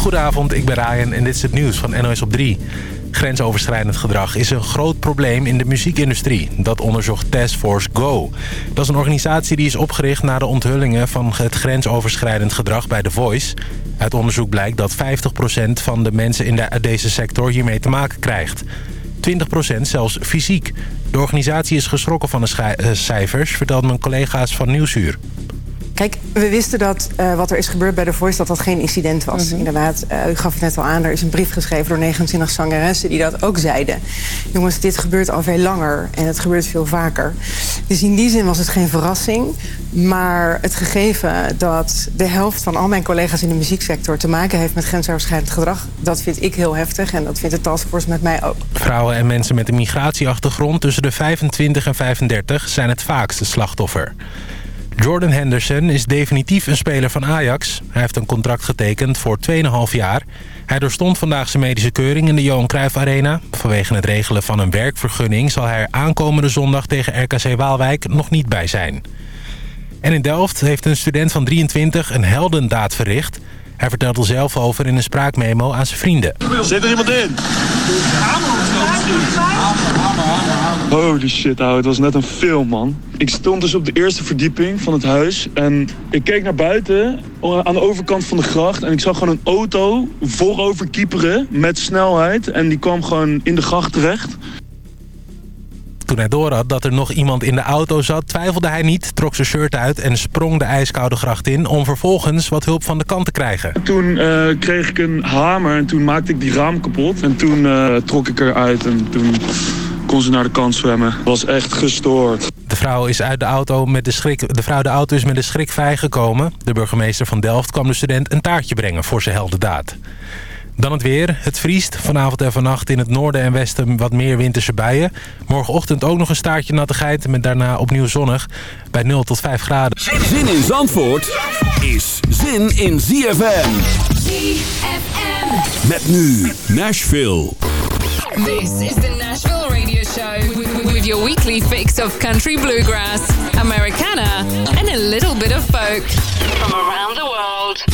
Goedenavond, ik ben Ryan en dit is het nieuws van NOS op 3. Grensoverschrijdend gedrag is een groot probleem in de muziekindustrie. Dat onderzocht Task Force Go. Dat is een organisatie die is opgericht na de onthullingen van het grensoverschrijdend gedrag bij The Voice. Uit onderzoek blijkt dat 50% van de mensen in de, deze sector hiermee te maken krijgt. 20% zelfs fysiek. De organisatie is geschrokken van de eh, cijfers, vertelt mijn collega's van Nieuwsuur. Kijk, we wisten dat uh, wat er is gebeurd bij The Voice... dat dat geen incident was. Mm -hmm. Inderdaad, uh, u gaf het net al aan... er is een brief geschreven door 29 zangeressen... die dat ook zeiden. Jongens, dit gebeurt al veel langer en het gebeurt veel vaker. Dus in die zin was het geen verrassing. Maar het gegeven dat de helft van al mijn collega's in de muzieksector... te maken heeft met grensoverschrijdend gedrag... dat vind ik heel heftig en dat vindt de taskforce met mij ook. Vrouwen en mensen met een migratieachtergrond... tussen de 25 en 35 zijn het vaakste slachtoffer. Jordan Henderson is definitief een speler van Ajax. Hij heeft een contract getekend voor 2,5 jaar. Hij doorstond vandaag zijn medische keuring in de Johan Cruijff Arena. Vanwege het regelen van een werkvergunning... zal hij er aankomende zondag tegen RKC Waalwijk nog niet bij zijn. En in Delft heeft een student van 23 een heldendaad verricht... Hij vertelt er zelf over in een spraakmemo aan zijn vrienden. Zit er iemand in? Holy shit, ouwe. Het was net een film, man. Ik stond dus op de eerste verdieping van het huis. En ik keek naar buiten, aan de overkant van de gracht. En ik zag gewoon een auto voorover kieperen met snelheid. En die kwam gewoon in de gracht terecht. Toen hij door had dat er nog iemand in de auto zat, twijfelde hij niet, trok zijn shirt uit en sprong de ijskoude gracht in om vervolgens wat hulp van de kant te krijgen. Toen uh, kreeg ik een hamer en toen maakte ik die raam kapot en toen uh, trok ik eruit en toen kon ze naar de kant zwemmen. Was echt gestoord. De vrouw is uit de auto met de schrik. De vrouw de auto is met de schrik vrijgekomen. De burgemeester van Delft kwam de student een taartje brengen voor zijn heldendaad. Dan het weer. Het vriest. Vanavond en vannacht in het noorden en westen wat meer winterse buien. Morgenochtend ook nog een staartje nattigheid. Met daarna opnieuw zonnig. Bij 0 tot 5 graden. Zin in Zandvoort is zin in ZFM. ZFM. Met nu Nashville. This is the Nashville Show. With your weekly fix of country bluegrass, Americana and a little bit of folk. From around the world.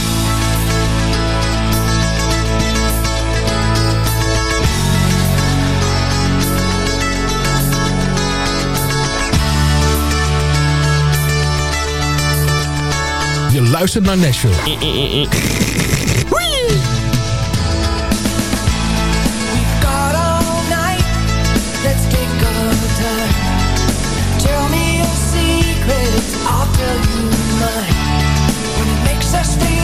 Je luistert naar Nashville. Is the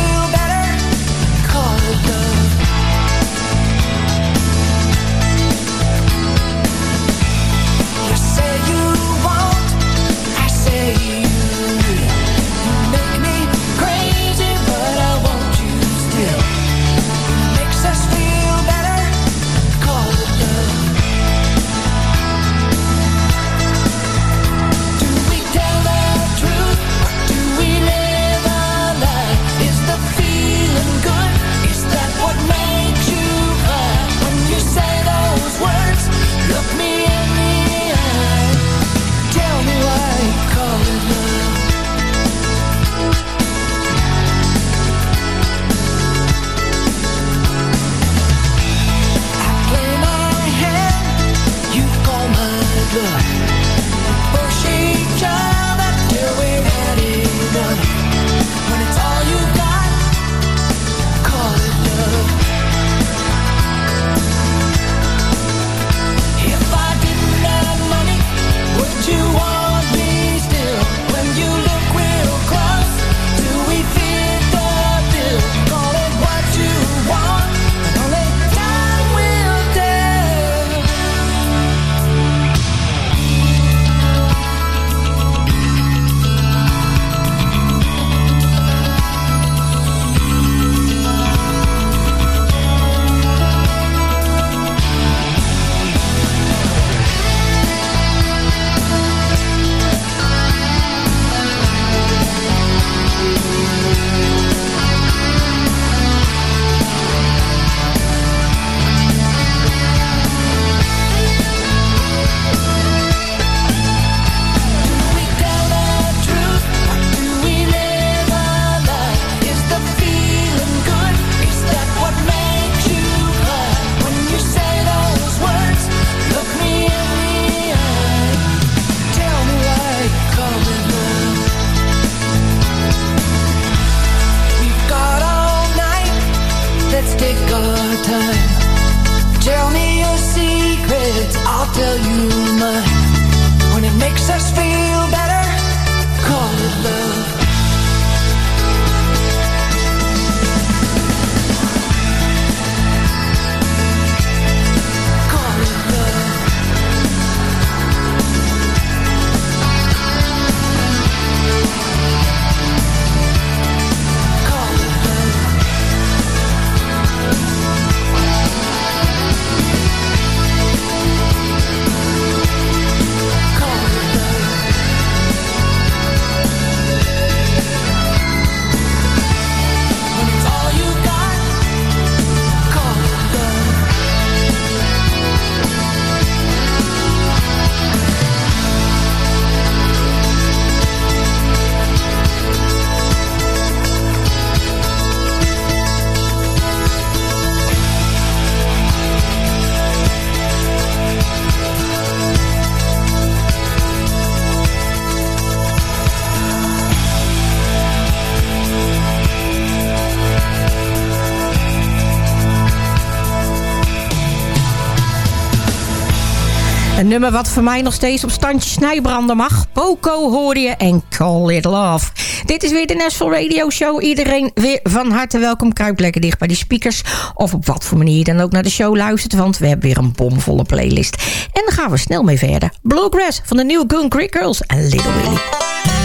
wat voor mij nog steeds op standje snijbranden mag. Poco hoor je en Call It Love. Dit is weer de National Radio Show. Iedereen weer van harte welkom. Kruip lekker dicht bij die speakers. Of op wat voor manier je dan ook naar de show luistert. Want we hebben weer een bomvolle playlist. En dan gaan we snel mee verder. Bluegrass van de New Gun Creek Girls en Little Willie.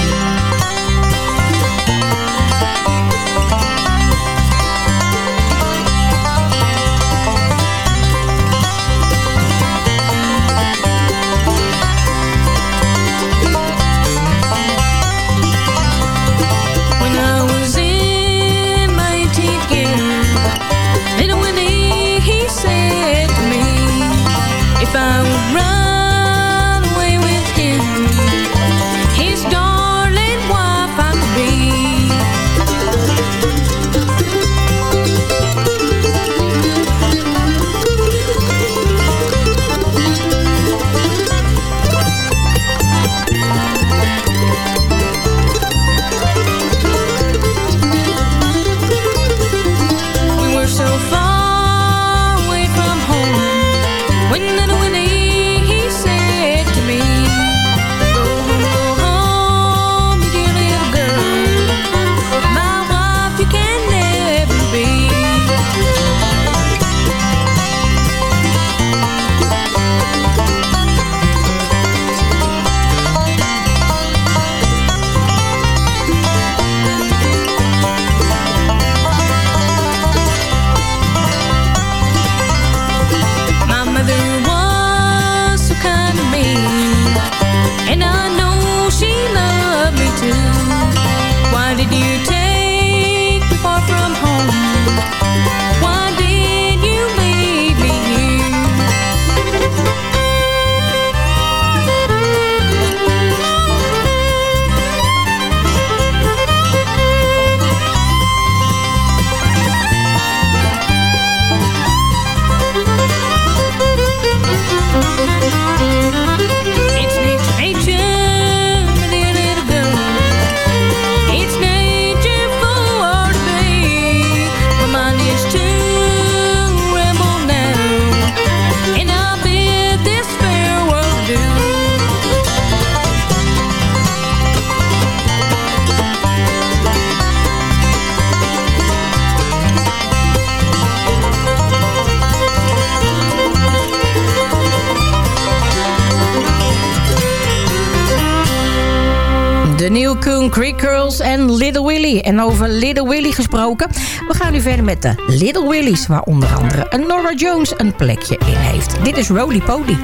De New Coon Creek Girls en Little Willie. En over Little Willie gesproken. We gaan nu verder met de Little Willies. Waar onder andere een Nora Jones een plekje in heeft. Dit is Roly Poly.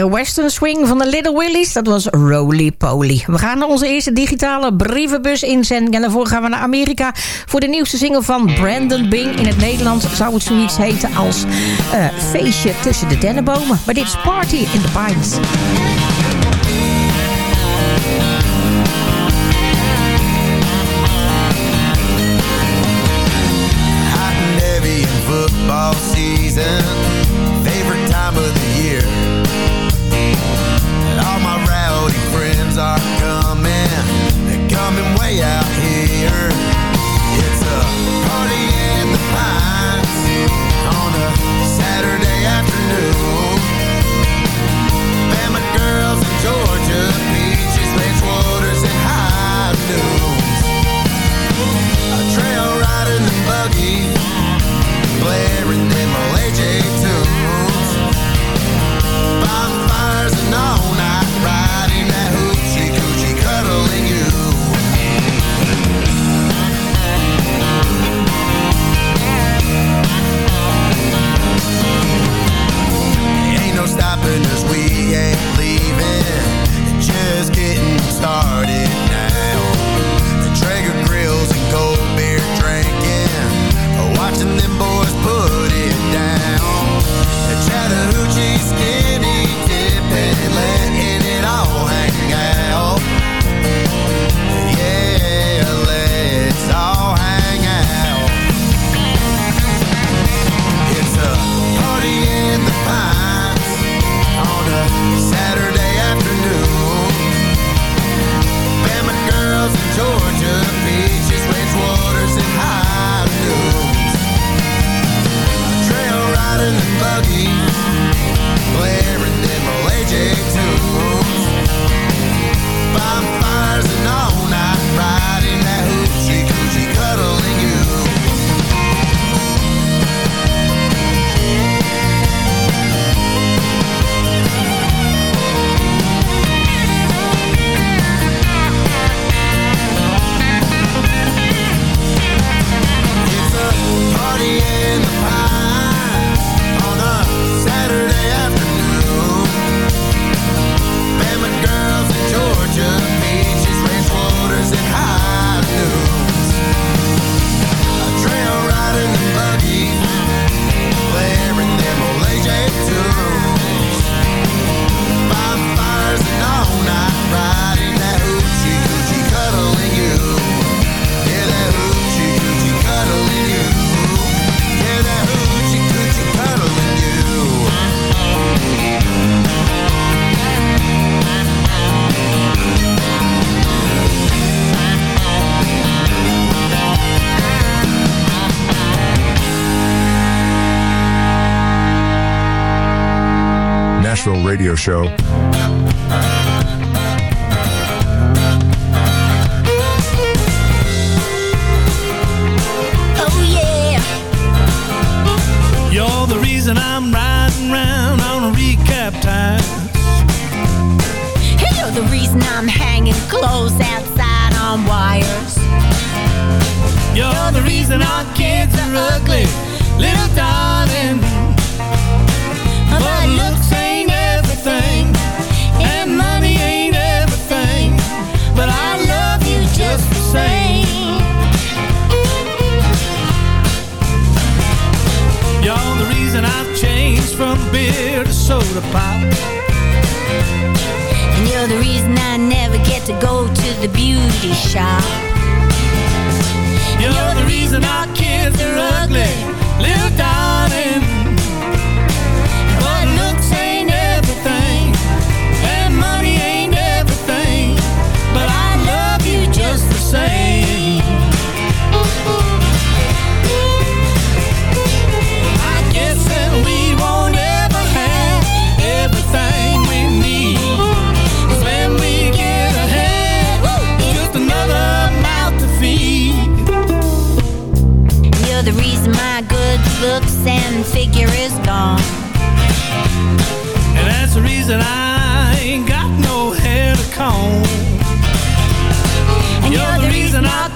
Eh, western swing van de Little Willies. Dat was Roly Poly. We gaan naar onze eerste digitale brievenbus inzenden. En daarvoor gaan we naar Amerika voor de nieuwste single van Brandon Bing. In het Nederlands zou het zoiets heten als eh, Feestje tussen de dennenbomen. Maar dit is Party in the Pines. Nashville radio show. Oh, yeah. You're the reason I'm riding round on a recap time. Hey, you're the reason I'm hanging clothes outside on wires. You're, the, reason our kids are ugly, little darling. same. You're the reason I've changed from beer to soda pop. And you're the reason I never get to go to the beauty shop. You're, the, reason our kids are ugly, little darling. Reason I ain't got no hair to comb. And You're the reason our kids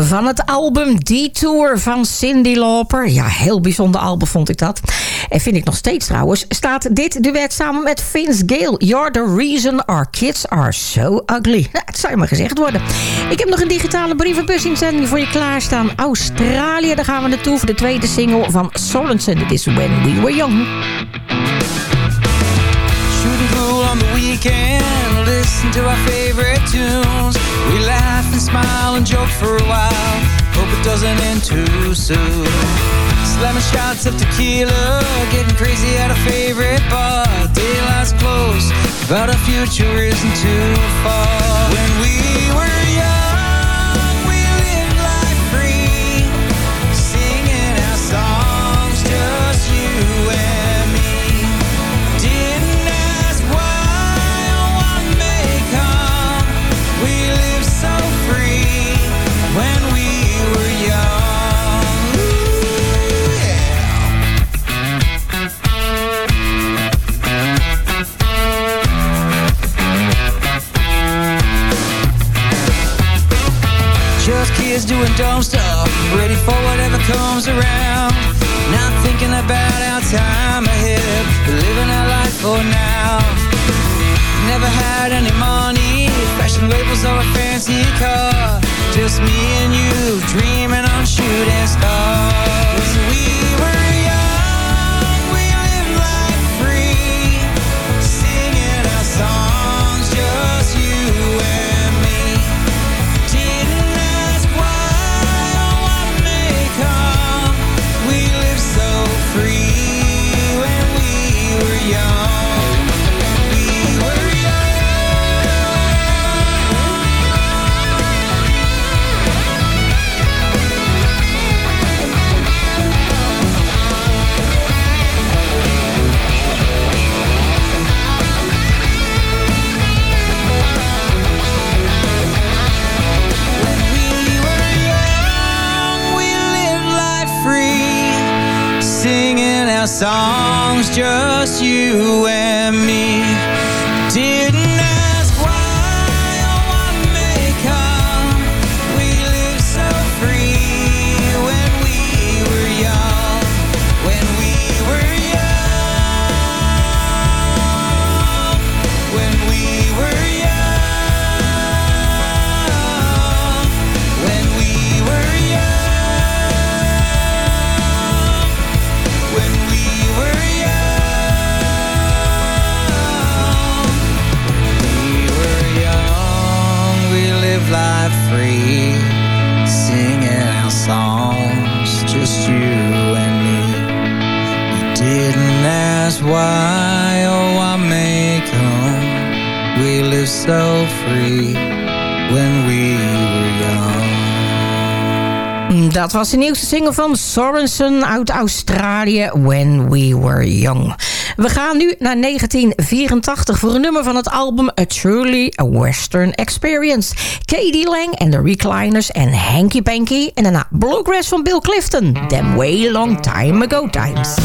Van het album Detour van Cindy Lauper. Ja, heel bijzonder album vond ik dat. En vind ik nog steeds trouwens. Staat dit duet samen met Vince Gale. You're the reason our kids are so ugly. Nou, het zou je maar gezegd worden. Ik heb nog een digitale brievenbusinzending voor je klaarstaan. Australië, daar gaan we naartoe voor de tweede single van Sorensen. Dit is When We Were Young. Weekend, listen to our favorite tunes. We laugh and smile and joke for a while. Hope it doesn't end too soon. Slamming shots of tequila, getting crazy at a favorite bar. Daylight's close, but our future isn't too far. When we were Kids doing dumb stuff, ready for whatever comes around. Not thinking about our time ahead, living our life for now. Never had any money, fashion labels or a fancy car. Just me and you, dreaming on shooting stars. We were young, just you and me. dat was de nieuwste single van Sorensen uit Australië, When We Were Young. We gaan nu naar 1984 voor een nummer van het album A Truly a Western Experience. Katie Lang en The Recliners en Hanky Panky. En daarna Bluegrass van Bill Clifton, Them Way Long Time Ago Times.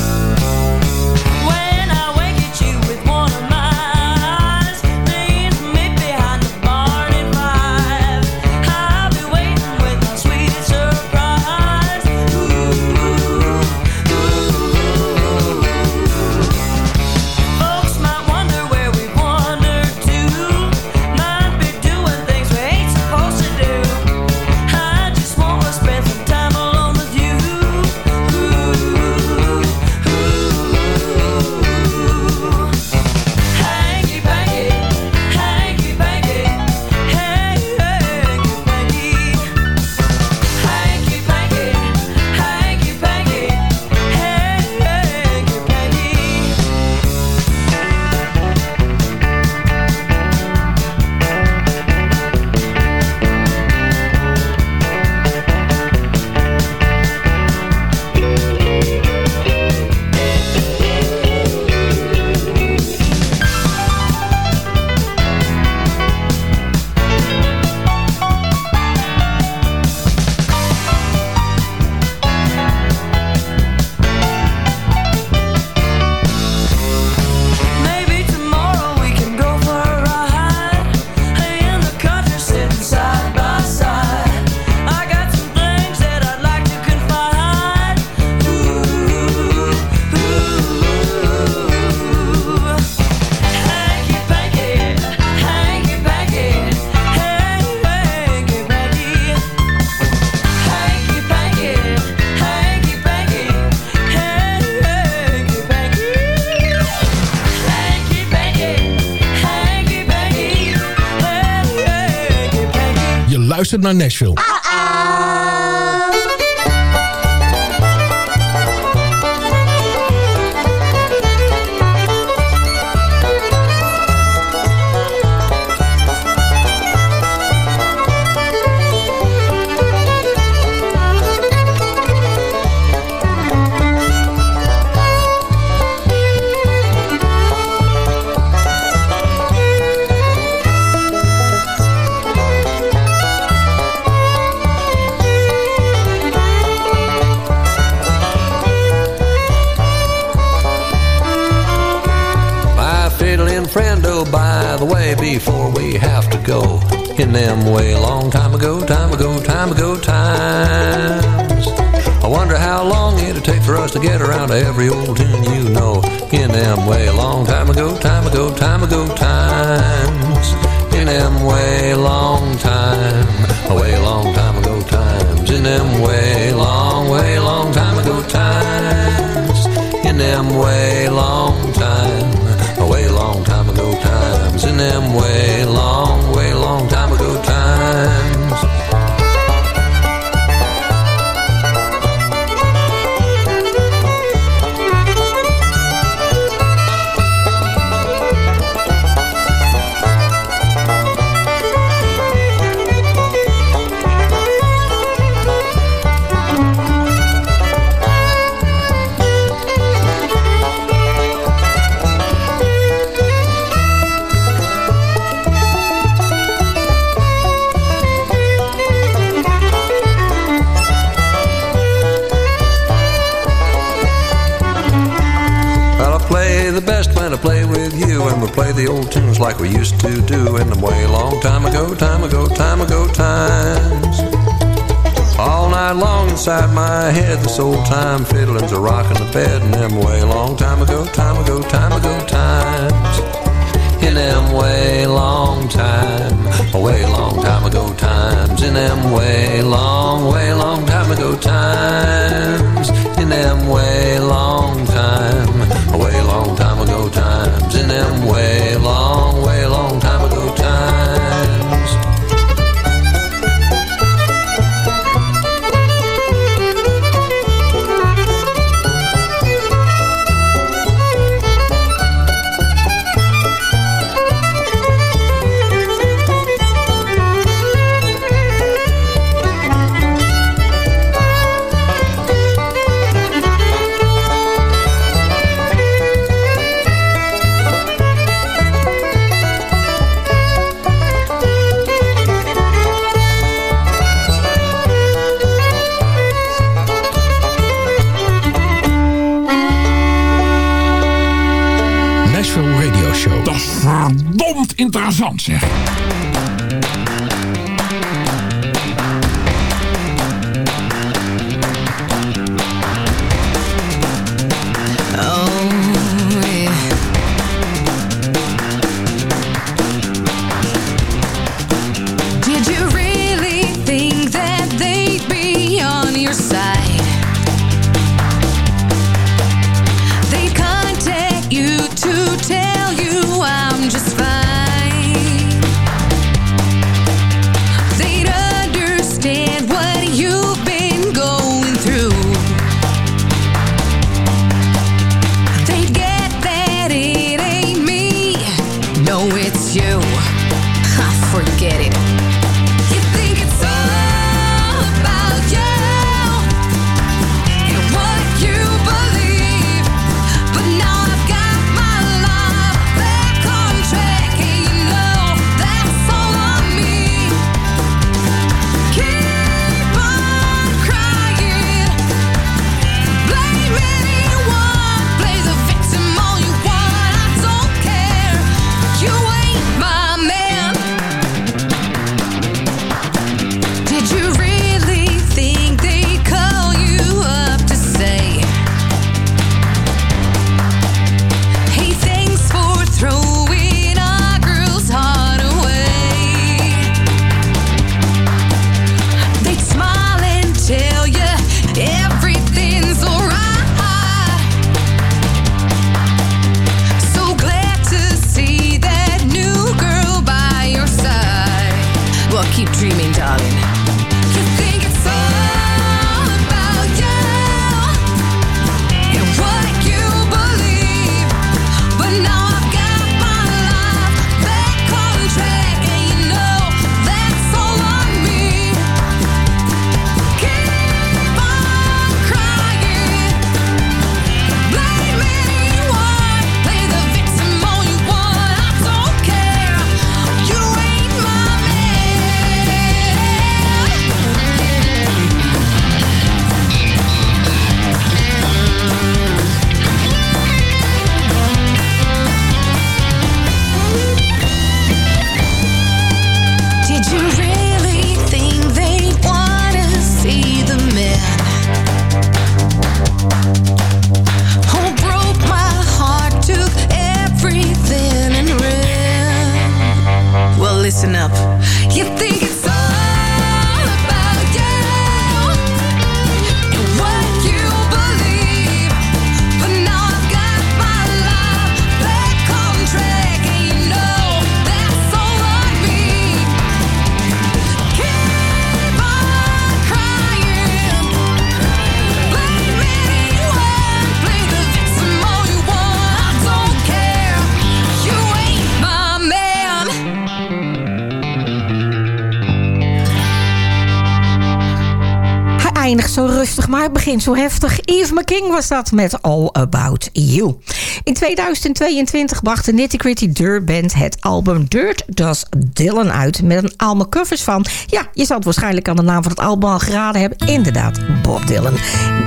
geluisterd naar Nashville. ago, time ago, time ago times. All night long inside my head, this old time fiddling's a rockin' the bed in them way. Long time ago, time ago, time ago times. In them way, long time, away, long time ago times. In them way, long way, long time ago times. In them way, long time, away, long time ago times. In them way. Interessant zeg. begin zo heftig. Eve McKing was dat met All About You. In 2022 bracht de Nitty Gritty Dirt Band het album Dirt Does Dylan uit... met een allemaal covers van... ja, je zal het waarschijnlijk aan de naam van het album al geraden hebben... inderdaad, Bob Dylan.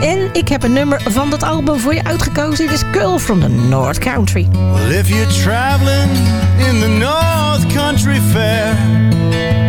En ik heb een nummer van dat album voor je uitgekozen. Dit is Girl from the North Country. If traveling in the North Country Fair...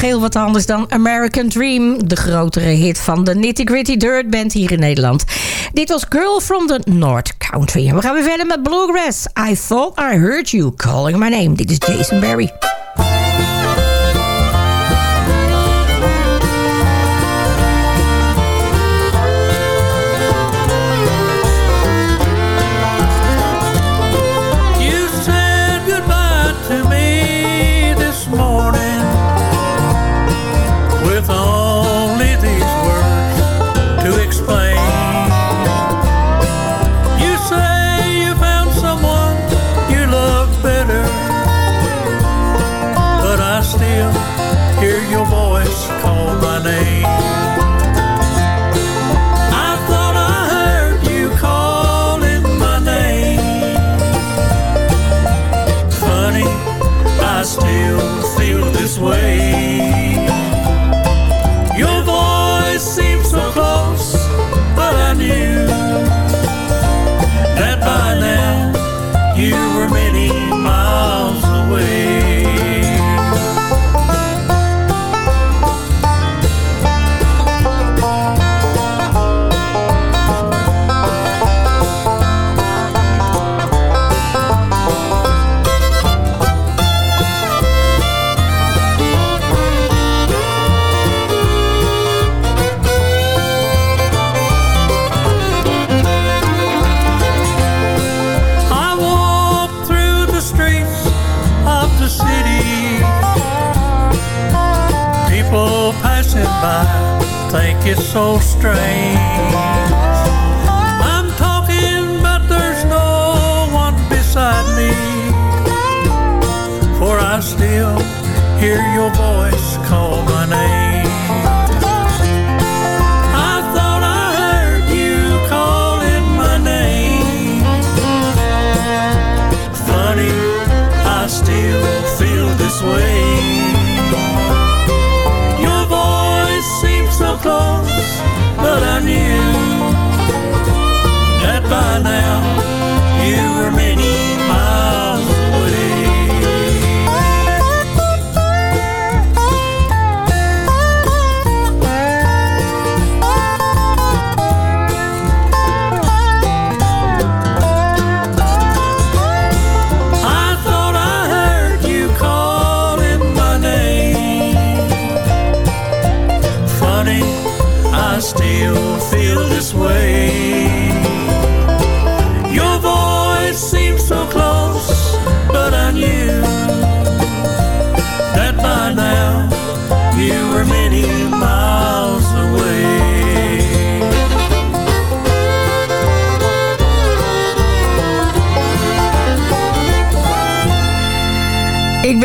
heel wat anders dan American Dream. De grotere hit van de Nitty Gritty Dirt Band hier in Nederland. Dit was Girl from the North Country. En we gaan weer verder met Bluegrass. I thought I heard you calling my name. Dit is Jason Berry. Think it's so strange. I'm talking, but there's no one beside me. For I still hear your voice call my name. I thought I heard you calling my name. Funny, I still feel this way. Close, but I knew that by now you were many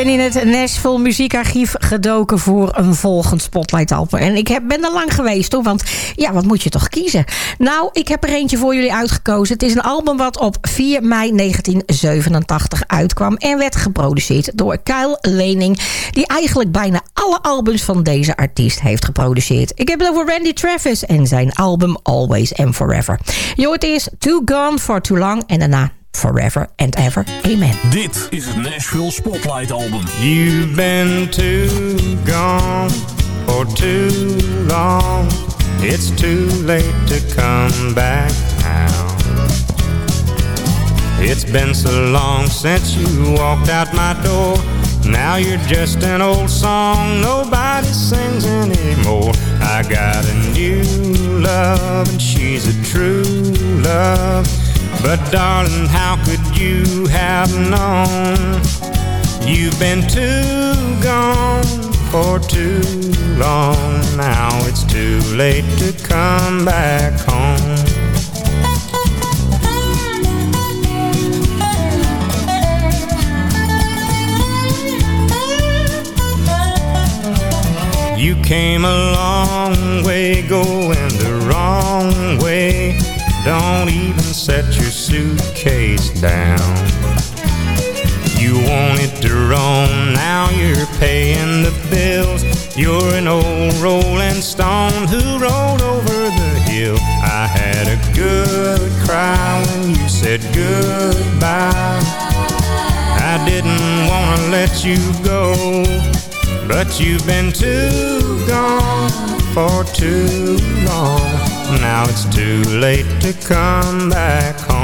ben in het Nashville muziekarchief gedoken voor een volgend Spotlight album. En ik heb, ben er lang geweest hoor, want ja, wat moet je toch kiezen? Nou, ik heb er eentje voor jullie uitgekozen. Het is een album wat op 4 mei 1987 uitkwam en werd geproduceerd door Kyle Lening, die eigenlijk bijna alle albums van deze artiest heeft geproduceerd. Ik heb het over Randy Travis en zijn album Always and Forever. Je hoort eerst Too Gone for Too Long en daarna Forever and Ever. Amen. Dit is het Nashville Spotlight Album. You've been too gone for too long. It's too late to come back now. It's been so long since you walked out my door. Now you're just an old song nobody sings anymore. I got a new love and she's a true love. But darling, how could you have known? You've been too gone for too long. Now it's too late to come back home. You came a long way going. Don't even set your suitcase down. You wanted to roam, now you're paying the bills. You're an old rolling stone who rolled over the hill. I had a good cry when you said goodbye. I didn't want to let you go. But you've been too gone for too long. Now it's too late to come back home.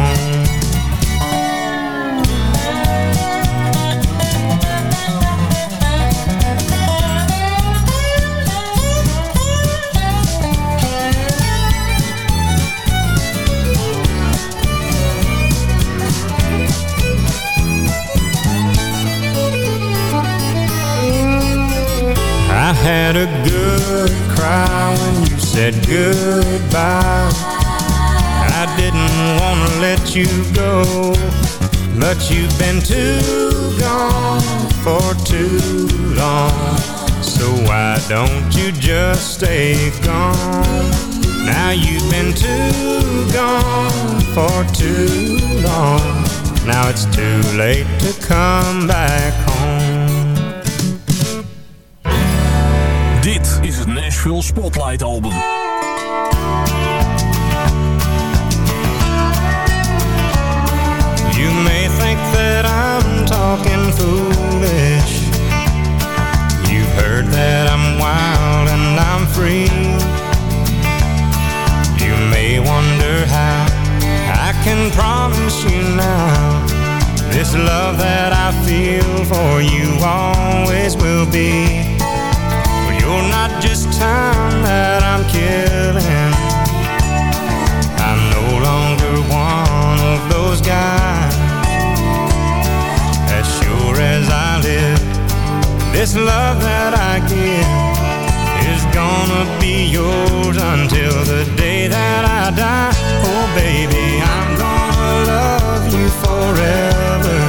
I had a good cry when you said goodbye. I didn't want to let you go, but you've been too gone for too long. So why don't you just stay gone? Now you've been too gone for too long. Now it's too late to come back home. Nashville Spotlight Album. You may think that I'm talking foolish. You've heard that I'm wild and I'm free. You may wonder how I can promise you now. This love that I feel for you always will be. But you're not just time that I'm killing. I'm no longer one of those guys. As sure as I live, this love that I give is gonna be yours until the day that I die. Oh, baby, I'm gonna love you forever.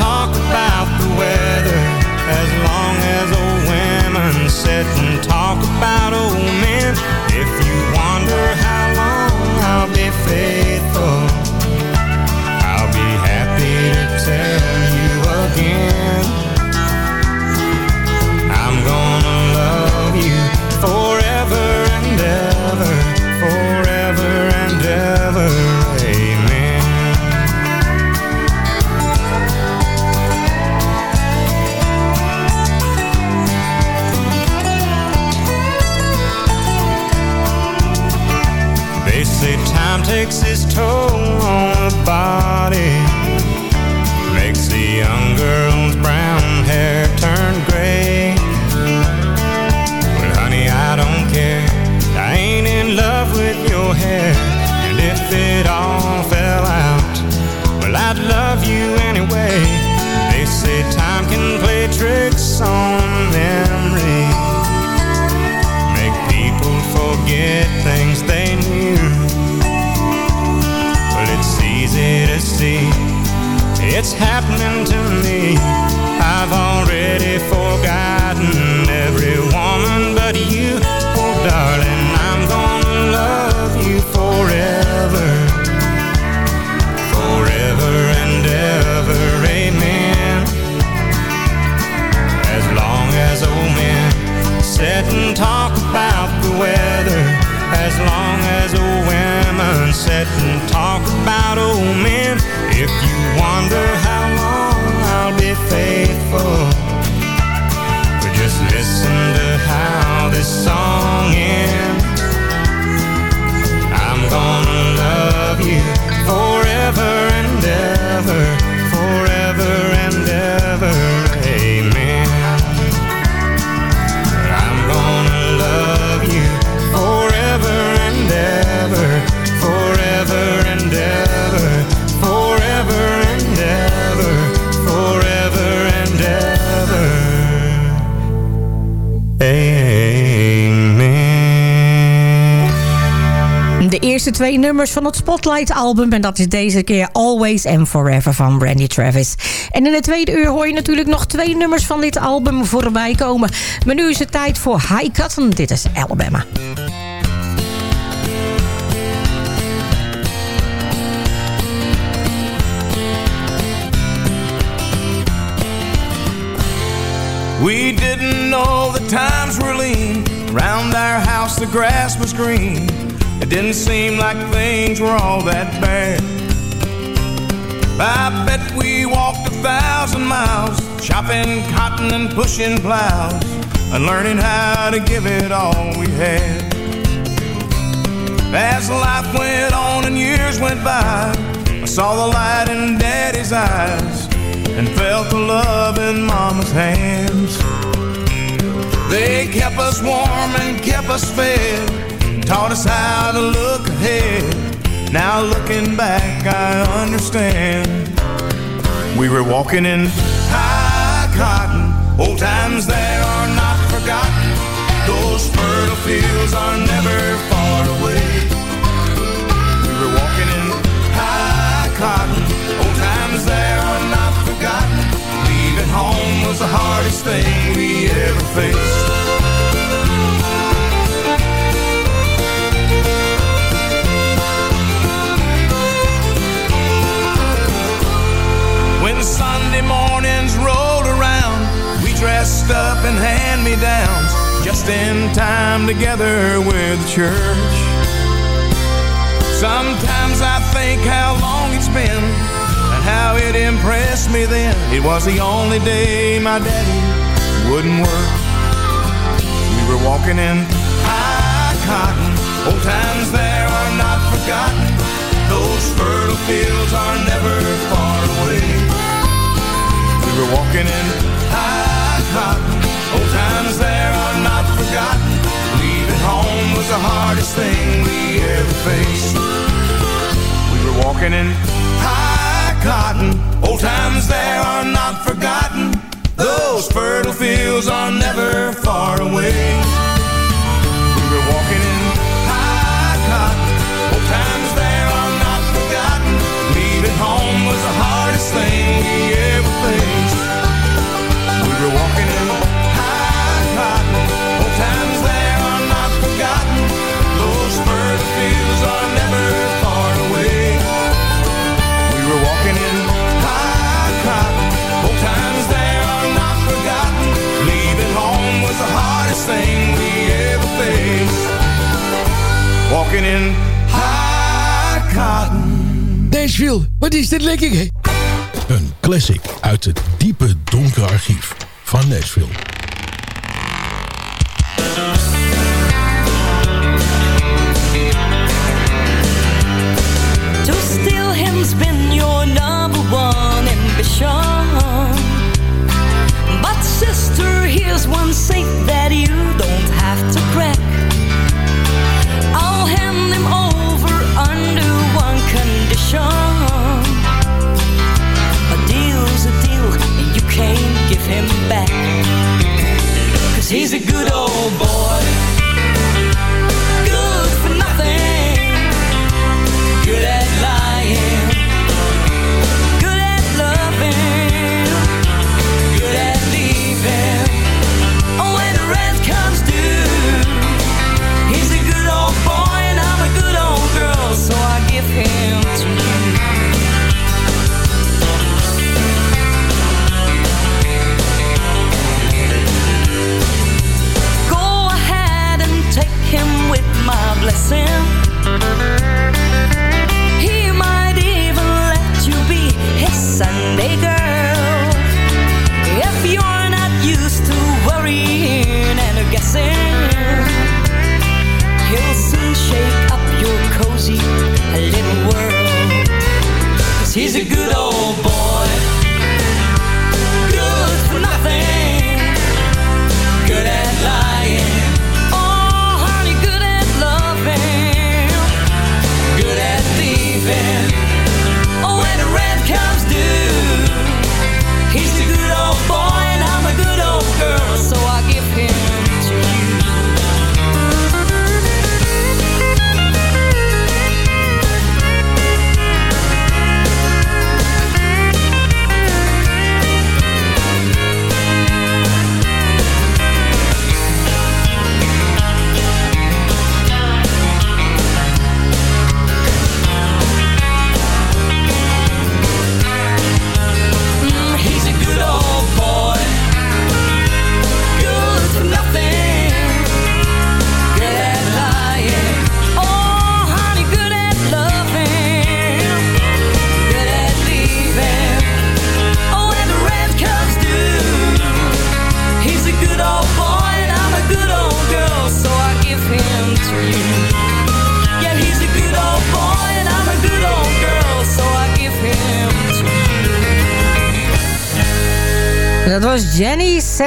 Talk about the weather. As long as old women sit and talk about old men. If you wonder how long I'll be faithful, twee nummers van het Spotlight-album. En dat is deze keer Always and Forever van Randy Travis. En in de tweede uur hoor je natuurlijk nog twee nummers van dit album voorbij komen. Maar nu is het tijd voor High Cotton. Dit is Alabama. We didn't know the times were lean. Round our house the grass was green. It didn't seem like things were all that bad. I bet we walked a thousand miles, chopping cotton and pushing plows, and learning how to give it all we had. As life went on and years went by, I saw the light in Daddy's eyes and felt the love in Mama's hands. They kept us warm and kept us fed, taught us how to look ahead. Now looking back, I understand. We were walking in high cotton, old times there are not forgotten. Those fertile fields are never far away. We were walking in high cotton, old times there are not forgotten. Leaving home was the hardest thing we ever faced. Up in hand-me-downs, just in time together with the church. Sometimes I think how long it's been and how it impressed me then. It was the only day my daddy wouldn't work. We were walking in high cotton, old times there are not forgotten. Those fertile fields are never far away. We were walking in high cotton, old times there are not forgotten. Leaving home was the hardest thing we ever faced. We were walking in high cotton, old times there are not forgotten. Those fertile fields are never far away. We were walking in Walking in high cotton. Nashville, wat is dit lekker, hè? Een classic uit het diepe donkere archief van Nashville.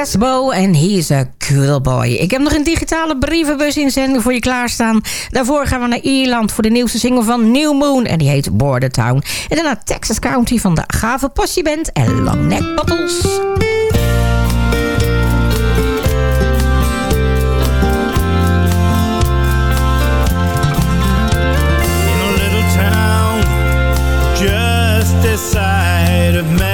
Casbo en hier is a cool boy. Ik heb nog een digitale brievenbus inzending voor je klaarstaan. Daarvoor gaan we naar Ierland voor de nieuwste single van New Moon. En die heet Border Town. En daarna Texas County van de gave passieband Band en Longneck Bottles. In a little town, just this side of.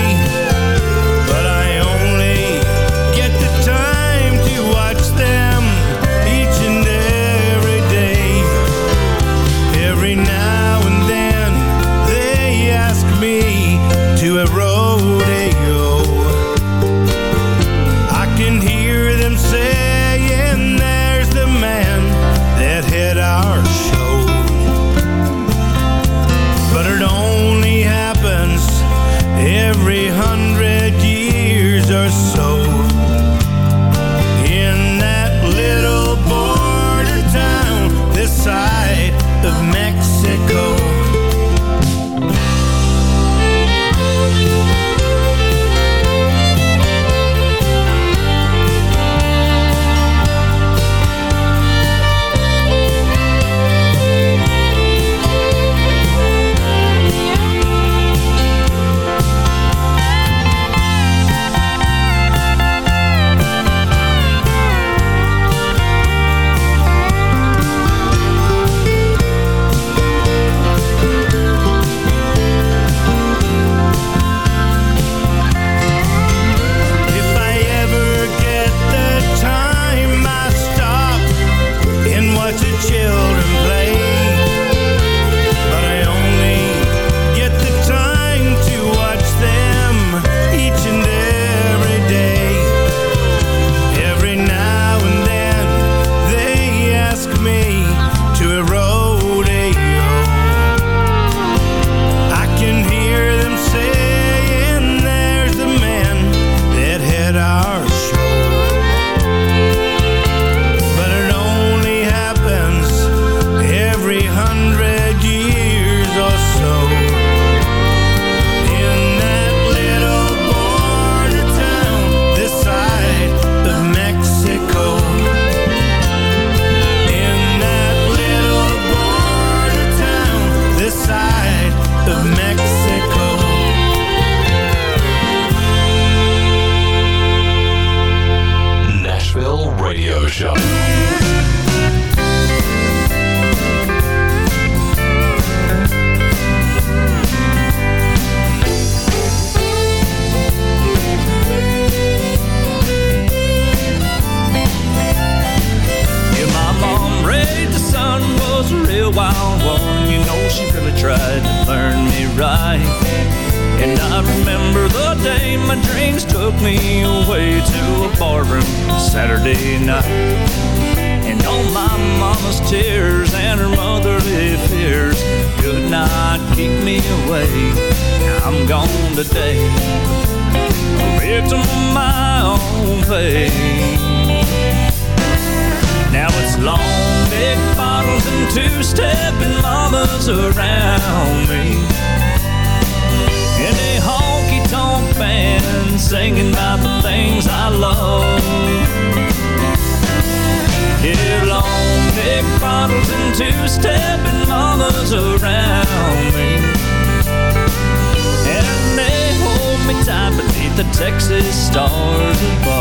Texas stars and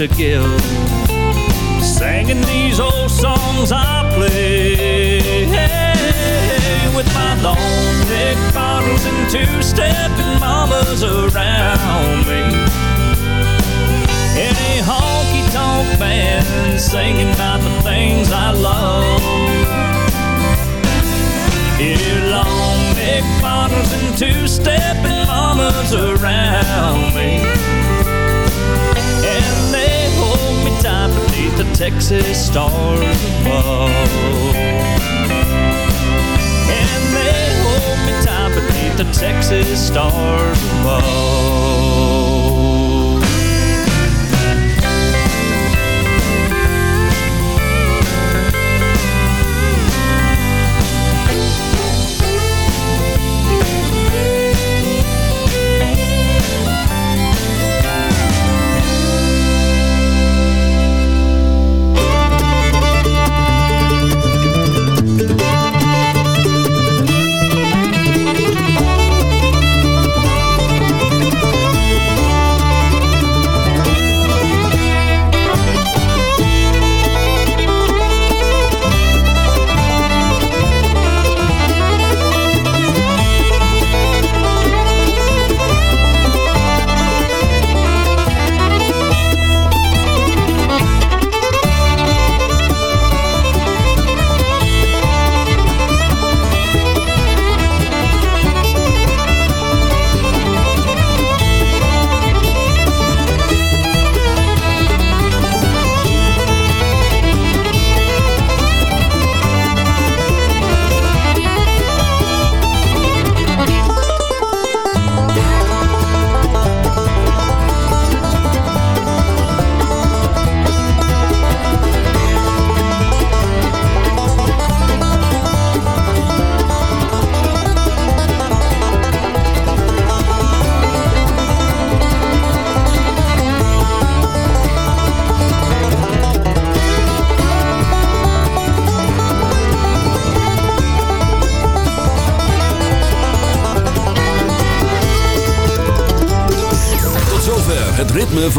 to give.